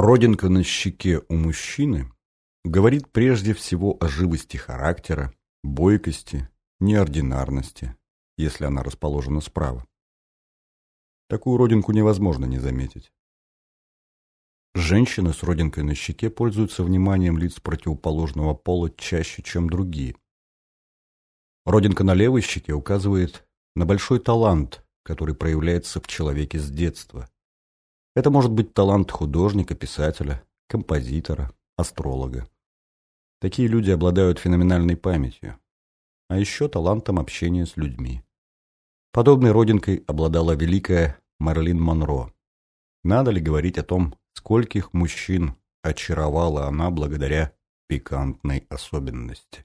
родинка на щеке у мужчины говорит прежде всего о живости характера, бойкости, неординарности, если она расположена справа. Такую родинку невозможно не заметить. Женщины с родинкой на щеке пользуются вниманием лиц противоположного пола чаще, чем другие. Родинка на левой щеке указывает на большой талант, который проявляется в человеке с детства. Это может быть талант художника, писателя, композитора, астролога. Такие люди обладают феноменальной памятью, а еще талантом общения с людьми. Подобной родинкой обладала великая Марлин Монро. Надо ли говорить о том, скольких мужчин очаровала она благодаря пикантной особенности.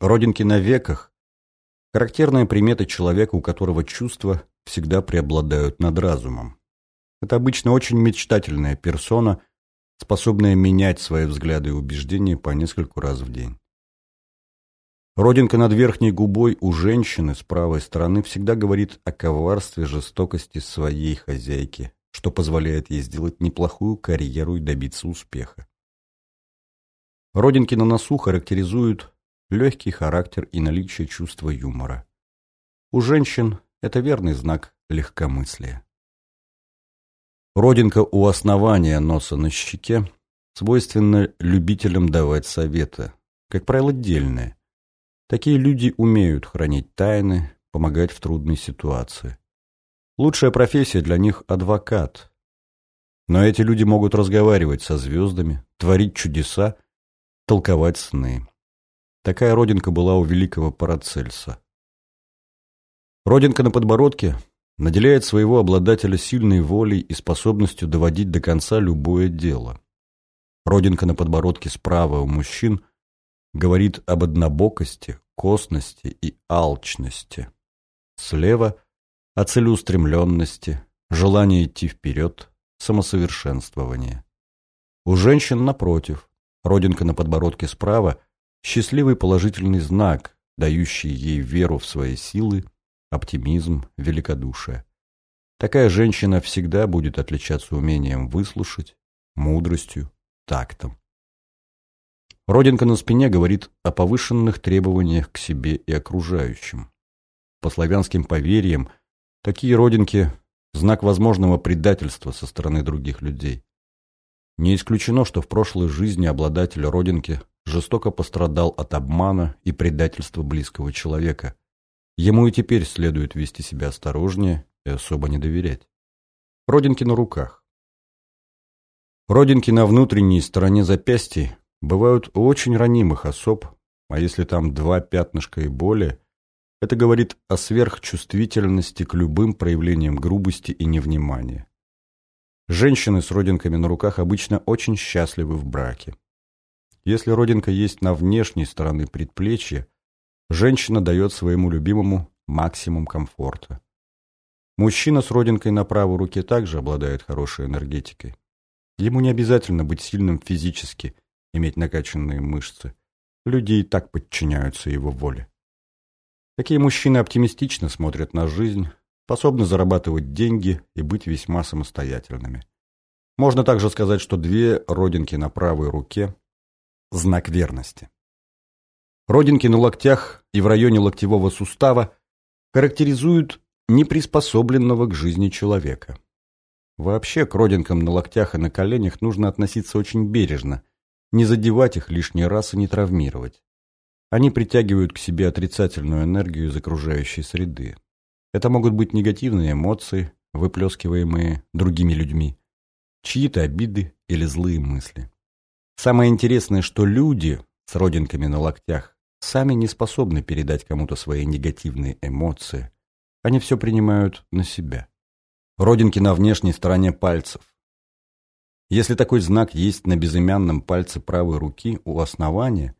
Родинки на веках – характерная примета человека, у которого чувства всегда преобладают над разумом. Это обычно очень мечтательная персона, способная менять свои взгляды и убеждения по нескольку раз в день. Родинка над верхней губой у женщины с правой стороны всегда говорит о коварстве жестокости своей хозяйки, что позволяет ей сделать неплохую карьеру и добиться успеха. Родинки на носу характеризуют легкий характер и наличие чувства юмора. У женщин это верный знак легкомыслия. Родинка у основания носа на щеке свойственна любителям давать советы, как правило, дельные. Такие люди умеют хранить тайны, помогать в трудной ситуации. Лучшая профессия для них – адвокат. Но эти люди могут разговаривать со звездами, творить чудеса, толковать сны. Такая родинка была у великого Парацельса. Родинка на подбородке наделяет своего обладателя сильной волей и способностью доводить до конца любое дело. Родинка на подбородке справа у мужчин говорит об однобокости, косности и алчности. Слева – о целеустремленности, желании идти вперед, самосовершенствование. У женщин, напротив, родинка на подбородке справа – счастливый положительный знак, дающий ей веру в свои силы, оптимизм, великодушие. Такая женщина всегда будет отличаться умением выслушать, мудростью, тактом. Родинка на спине говорит о повышенных требованиях к себе и окружающим. По славянским поверьям – Такие родинки – знак возможного предательства со стороны других людей. Не исключено, что в прошлой жизни обладатель родинки жестоко пострадал от обмана и предательства близкого человека. Ему и теперь следует вести себя осторожнее и особо не доверять. Родинки на руках. Родинки на внутренней стороне запястья бывают у очень ранимых особ, а если там два пятнышка и более – это говорит о сверхчувствительности к любым проявлениям грубости и невнимания. Женщины с родинками на руках обычно очень счастливы в браке. Если родинка есть на внешней стороне предплечья, женщина дает своему любимому максимум комфорта. Мужчина с родинкой на правой руке также обладает хорошей энергетикой. Ему не обязательно быть сильным физически, иметь накачанные мышцы. Люди и так подчиняются его воле. Такие мужчины оптимистично смотрят на жизнь, способны зарабатывать деньги и быть весьма самостоятельными. Можно также сказать, что две родинки на правой руке – знак верности. Родинки на локтях и в районе локтевого сустава характеризуют неприспособленного к жизни человека. Вообще к родинкам на локтях и на коленях нужно относиться очень бережно, не задевать их лишний раз и не травмировать. Они притягивают к себе отрицательную энергию из окружающей среды. Это могут быть негативные эмоции, выплескиваемые другими людьми, чьи-то обиды или злые мысли. Самое интересное, что люди с родинками на локтях сами не способны передать кому-то свои негативные эмоции. Они все принимают на себя. Родинки на внешней стороне пальцев. Если такой знак есть на безымянном пальце правой руки у основания,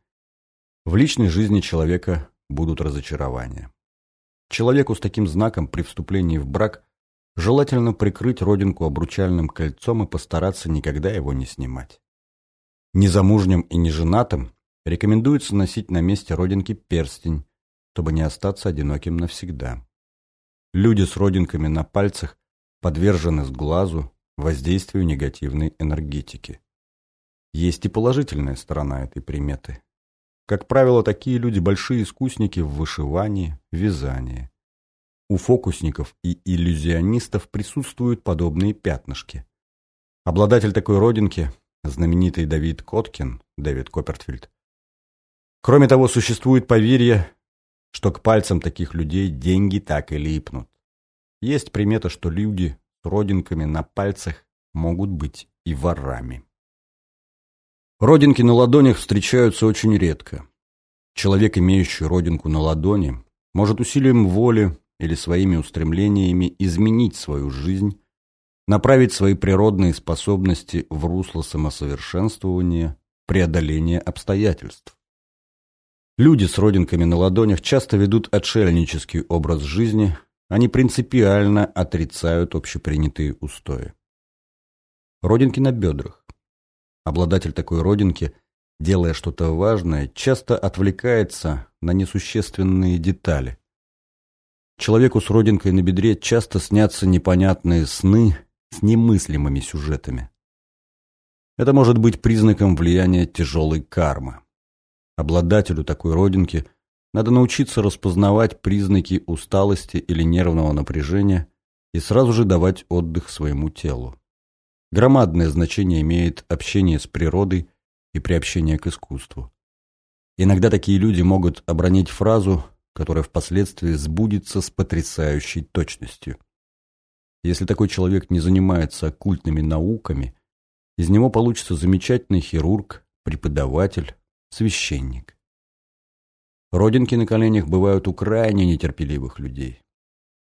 в личной жизни человека будут разочарования. Человеку с таким знаком при вступлении в брак желательно прикрыть родинку обручальным кольцом и постараться никогда его не снимать. Незамужним и неженатым рекомендуется носить на месте родинки перстень, чтобы не остаться одиноким навсегда. Люди с родинками на пальцах подвержены сглазу, воздействию негативной энергетики. Есть и положительная сторона этой приметы. Как правило, такие люди большие искусники в вышивании, вязании. У фокусников и иллюзионистов присутствуют подобные пятнышки. Обладатель такой родинки, знаменитый Давид Коткин, Дэвид Коппертфильд. Кроме того, существует поверье, что к пальцам таких людей деньги так и липнут. Есть примета, что люди с родинками на пальцах могут быть и ворами. Родинки на ладонях встречаются очень редко. Человек, имеющий родинку на ладони, может усилием воли или своими устремлениями изменить свою жизнь, направить свои природные способности в русло самосовершенствования, преодоления обстоятельств. Люди с родинками на ладонях часто ведут отшельнический образ жизни, они принципиально отрицают общепринятые устои. Родинки на бедрах. Обладатель такой родинки, делая что-то важное, часто отвлекается на несущественные детали. Человеку с родинкой на бедре часто снятся непонятные сны с немыслимыми сюжетами. Это может быть признаком влияния тяжелой кармы. Обладателю такой родинки надо научиться распознавать признаки усталости или нервного напряжения и сразу же давать отдых своему телу. Громадное значение имеет общение с природой и приобщение к искусству. Иногда такие люди могут обронить фразу, которая впоследствии сбудется с потрясающей точностью. Если такой человек не занимается оккультными науками, из него получится замечательный хирург, преподаватель, священник. Родинки на коленях бывают у крайне нетерпеливых людей.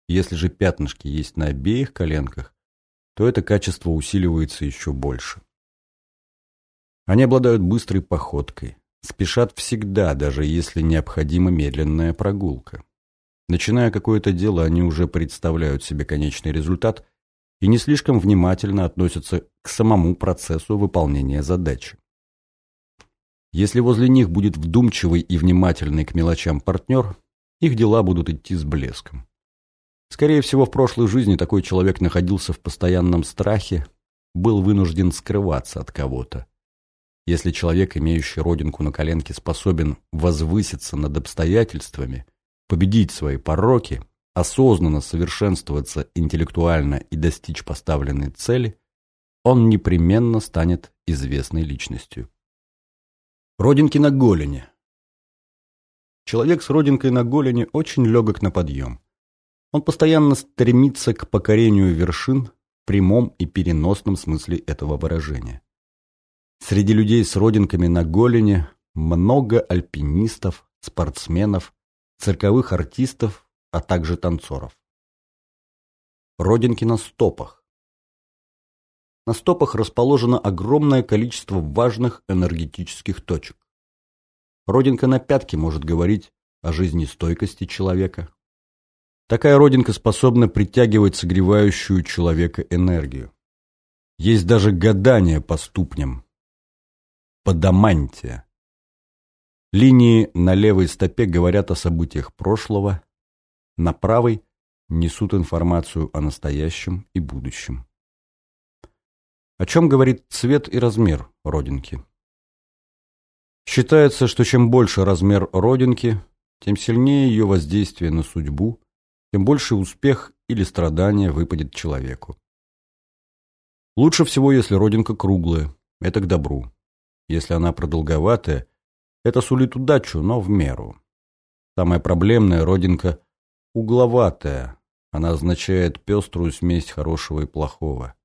Если же пятнышки есть на обеих коленках, то это качество усиливается еще больше. Они обладают быстрой походкой, спешат всегда, даже если необходима медленная прогулка. Начиная какое-то дело, они уже представляют себе конечный результат и не слишком внимательно относятся к самому процессу выполнения задачи. Если возле них будет вдумчивый и внимательный к мелочам партнер, их дела будут идти с блеском. Скорее всего, в прошлой жизни такой человек находился в постоянном страхе, был вынужден скрываться от кого-то. Если человек, имеющий родинку на коленке, способен возвыситься над обстоятельствами, победить свои пороки, осознанно совершенствоваться интеллектуально и достичь поставленной цели, он непременно станет известной личностью. Родинки на голени. Человек с родинкой на голени очень легок на подъем. Он постоянно стремится к покорению вершин в прямом и переносном смысле этого выражения. Среди людей с родинками на голени много альпинистов, спортсменов, цирковых артистов, а также танцоров. Родинки на стопах. На стопах расположено огромное количество важных энергетических точек. Родинка на пятке может говорить о жизнестойкости человека, Такая родинка способна притягивать согревающую человека энергию. Есть даже гадание по ступням. Подамантия. Линии на левой стопе говорят о событиях прошлого, на правой несут информацию о настоящем и будущем. О чем говорит цвет и размер родинки? Считается, что чем больше размер родинки, тем сильнее ее воздействие на судьбу, тем больше успех или страдание выпадет человеку. Лучше всего, если родинка круглая, это к добру. Если она продолговатая, это сулит удачу, но в меру. Самая проблемная родинка угловатая, она означает пеструю смесь хорошего и плохого.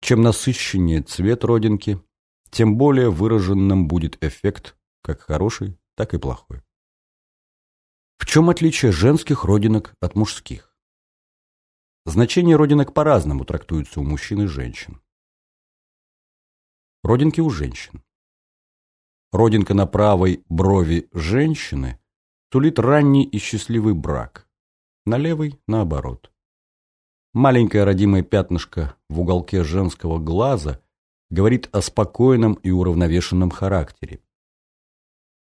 Чем насыщеннее цвет родинки, тем более выраженным будет эффект, как хороший, так и плохой. В чем отличие женских родинок от мужских? Значение родинок по-разному трактуется у мужчин и женщин. Родинки у женщин. Родинка на правой брови женщины тулит ранний и счастливый брак, на левой – наоборот. Маленькое родимое пятнышко в уголке женского глаза говорит о спокойном и уравновешенном характере.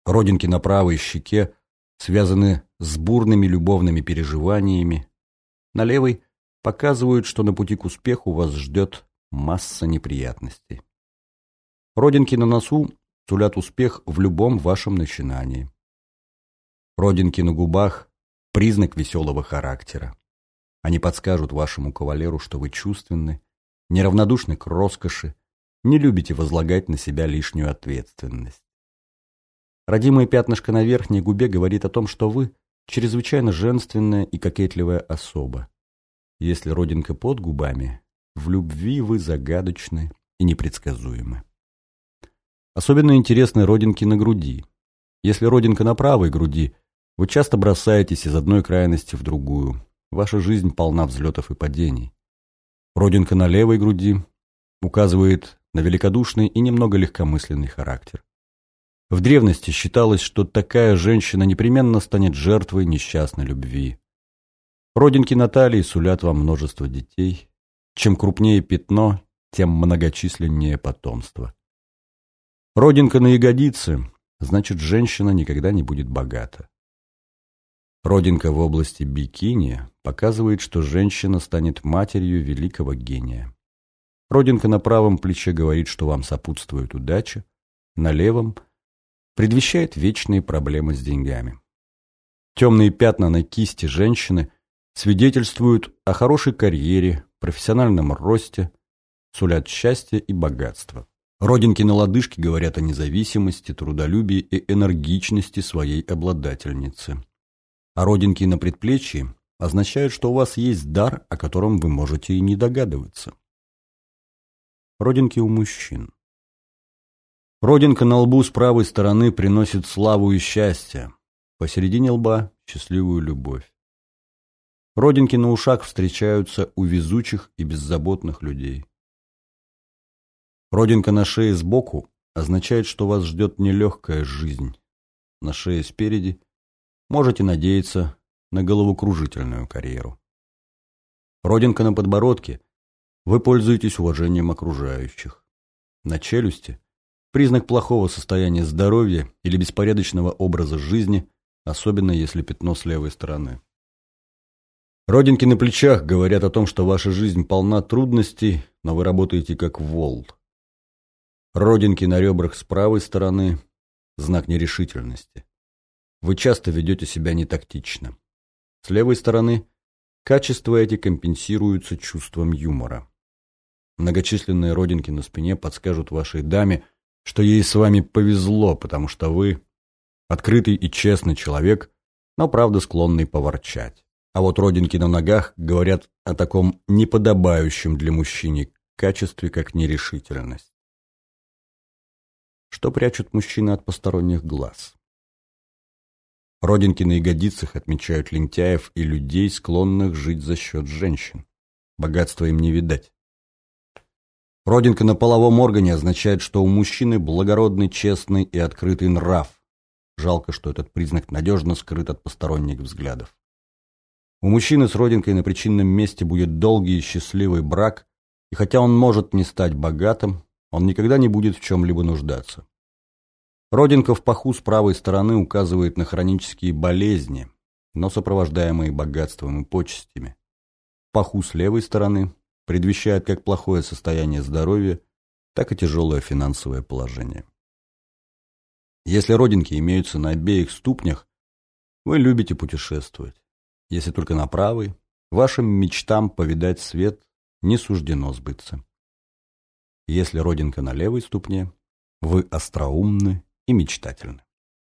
Родинки на правой щеке связаны с бурными любовными переживаниями. На левой показывают, что на пути к успеху вас ждет масса неприятностей. Родинки на носу сулят успех в любом вашем начинании. Родинки на губах – признак веселого характера. Они подскажут вашему кавалеру, что вы чувственны, неравнодушны к роскоши, не любите возлагать на себя лишнюю ответственность. Родимое пятнышко на верхней губе говорит о том, что вы чрезвычайно женственная и кокетливая особа. Если родинка под губами, в любви вы загадочны и непредсказуемы. Особенно интересны родинки на груди. Если родинка на правой груди, вы часто бросаетесь из одной крайности в другую. Ваша жизнь полна взлетов и падений. Родинка на левой груди указывает на великодушный и немного легкомысленный характер. В древности считалось, что такая женщина непременно станет жертвой несчастной любви. Родинки Натальи сулят вам множество детей. Чем крупнее пятно, тем многочисленнее потомство. Родинка на ягодице, значит, женщина никогда не будет богата. Родинка в области бикини показывает, что женщина станет матерью великого гения. Родинка на правом плече говорит, что вам сопутствует удача, на левом предвещает вечные проблемы с деньгами. Темные пятна на кисти женщины свидетельствуют о хорошей карьере, профессиональном росте, сулят счастье и богатство. Родинки на лодыжке говорят о независимости, трудолюбии и энергичности своей обладательницы. А родинки на предплечье означают, что у вас есть дар, о котором вы можете и не догадываться. Родинки у мужчин. Родинка на лбу с правой стороны приносит славу и счастье, посередине лба – счастливую любовь. Родинки на ушах встречаются у везучих и беззаботных людей. Родинка на шее сбоку означает, что вас ждет нелегкая жизнь. На шее спереди можете надеяться на головокружительную карьеру. Родинка на подбородке – вы пользуетесь уважением окружающих. На челюсти – признак плохого состояния здоровья или беспорядочного образа жизни, особенно если пятно с левой стороны. Родинки на плечах говорят о том, что ваша жизнь полна трудностей, но вы работаете как вол. Родинки на ребрах с правой стороны – знак нерешительности. Вы часто ведете себя нетактично. С левой стороны качества эти компенсируются чувством юмора. Многочисленные родинки на спине подскажут вашей даме, что ей с вами повезло, потому что вы открытый и честный человек, но правда склонный поворчать. А вот родинки на ногах говорят о таком неподобающем для мужчины качестве, как нерешительность. Что прячут мужчины от посторонних глаз? Родинки на ягодицах отмечают лентяев и людей, склонных жить за счет женщин. Богатства им не видать. Родинка на половом органе означает, что у мужчины благородный, честный и открытый нрав. Жалко, что этот признак надежно скрыт от посторонних взглядов. У мужчины с родинкой на причинном месте будет долгий и счастливый брак, и хотя он может не стать богатым, он никогда не будет в чем-либо нуждаться. Родинка в паху с правой стороны указывает на хронические болезни, но сопровождаемые богатством и почестями. Паху с левой стороны предвещает как плохое состояние здоровья, так и тяжелое финансовое положение. Если родинки имеются на обеих ступнях, вы любите путешествовать. Если только на правой, вашим мечтам повидать свет не суждено сбыться. Если родинка на левой ступне, вы остроумны и мечтательны.